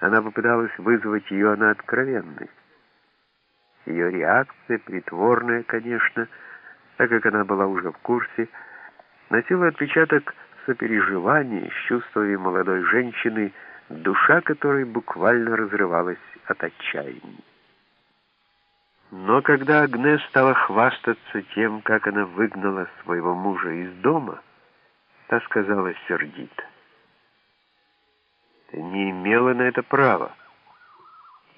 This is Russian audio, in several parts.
Она попыталась вызвать ее на откровенность. Ее реакция, притворная, конечно, так как она была уже в курсе, носила отпечаток сопереживания с чувствами молодой женщины, душа которой буквально разрывалась от отчаяния. Но когда Агнес стала хвастаться тем, как она выгнала своего мужа из дома, та сказала сердито, «Ты не имела на это права,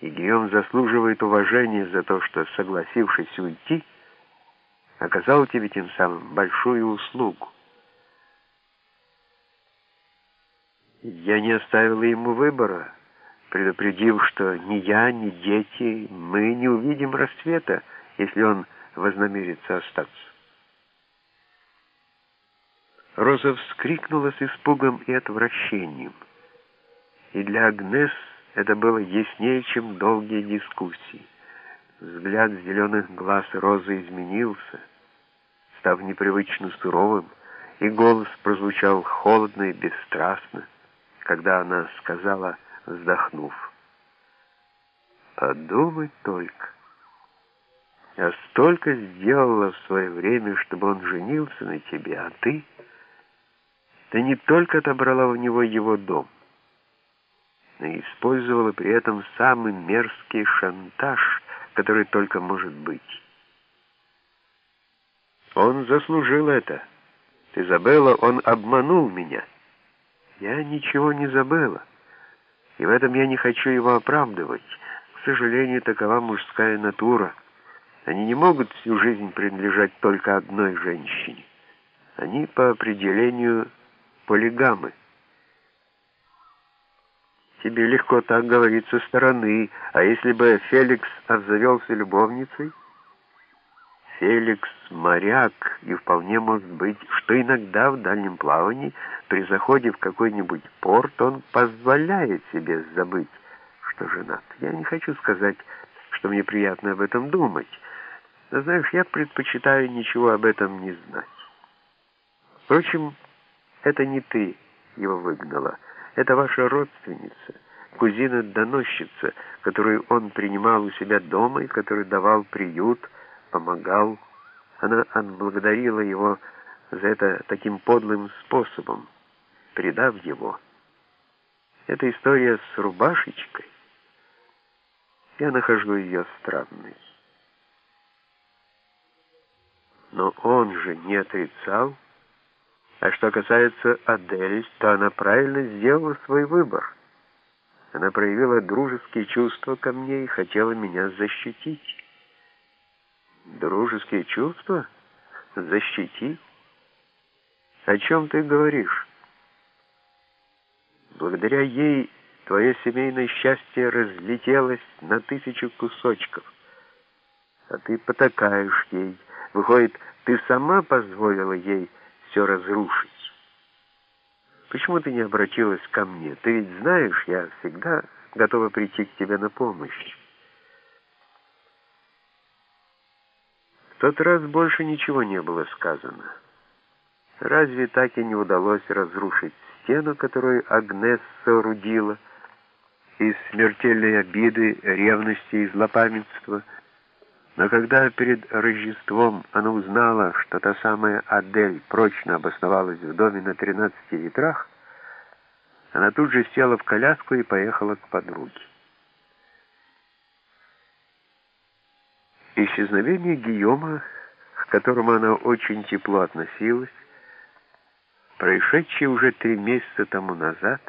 и Гийом заслуживает уважения за то, что, согласившись уйти, оказал тебе тем самым большую услугу. Я не оставила ему выбора, предупредив, что ни я, ни дети, мы не увидим рассвета, если он вознамерится остаться. Роза вскрикнула с испугом и отвращением. И для Агнес это было яснее, чем долгие дискуссии. Взгляд зеленых глаз Розы изменился, став непривычно суровым, и голос прозвучал холодно и бесстрастно, когда она сказала вздохнув. Подумай только. Я столько сделала в свое время, чтобы он женился на тебе, а ты... Ты не только отобрала у него его дом, и использовала при этом самый мерзкий шантаж, который только может быть. Он заслужил это. Ты он обманул меня. Я ничего не забыла. И в этом я не хочу его оправдывать. К сожалению, такова мужская натура. Они не могут всю жизнь принадлежать только одной женщине. Они по определению полигамы. Тебе легко так говорить со стороны, а если бы Феликс обзавелся любовницей? Феликс — моряк, и вполне может быть, что иногда в дальнем плавании, при заходе в какой-нибудь порт, он позволяет себе забыть, что женат. Я не хочу сказать, что мне приятно об этом думать, но, знаешь, я предпочитаю ничего об этом не знать. Впрочем, это не ты его выгнала, это ваша родственница, кузина-доносчица, которую он принимал у себя дома и который давал приют, помогал. Она отблагодарила его за это таким подлым способом, предав его. Эта история с рубашечкой, я нахожу ее странной. Но он же не отрицал. А что касается Адель, то она правильно сделала свой выбор. Она проявила дружеские чувства ко мне и хотела меня защитить. Дружеские чувства? Защити? О чем ты говоришь? Благодаря ей твое семейное счастье разлетелось на тысячу кусочков. А ты потакаешь ей. Выходит, ты сама позволила ей все разрушить. Почему ты не обратилась ко мне? Ты ведь знаешь, я всегда готова прийти к тебе на помощь. В тот раз больше ничего не было сказано. Разве так и не удалось разрушить стену, которую Агнес соорудила, из смертельной обиды, ревности и злопамятства? Но когда перед Рождеством она узнала, что та самая Адель прочно обосновалась в доме на 13 ветрах, она тут же села в коляску и поехала к подруге. Исчезновение Гийома, к которому она очень тепло относилась, происшедшее уже три месяца тому назад,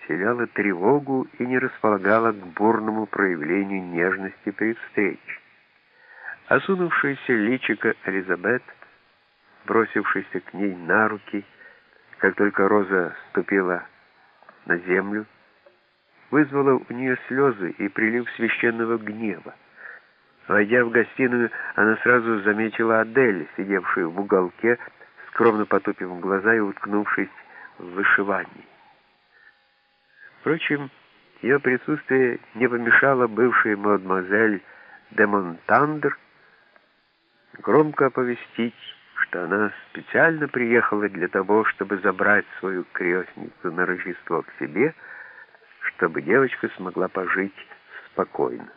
вселяло тревогу и не располагало к бурному проявлению нежности при встрече. Осунувшаяся личико Элизабет, бросившаяся к ней на руки, как только Роза ступила на землю, вызвала у нее слезы и прилив священного гнева. Войдя в гостиную, она сразу заметила Адель, сидевшую в уголке, скромно потупив глаза и уткнувшись в вышивании. Впрочем, ее присутствие не помешало бывшей мадемуазель де Монтандр громко оповестить, что она специально приехала для того, чтобы забрать свою крестницу на Рождество к себе, чтобы девочка смогла пожить спокойно.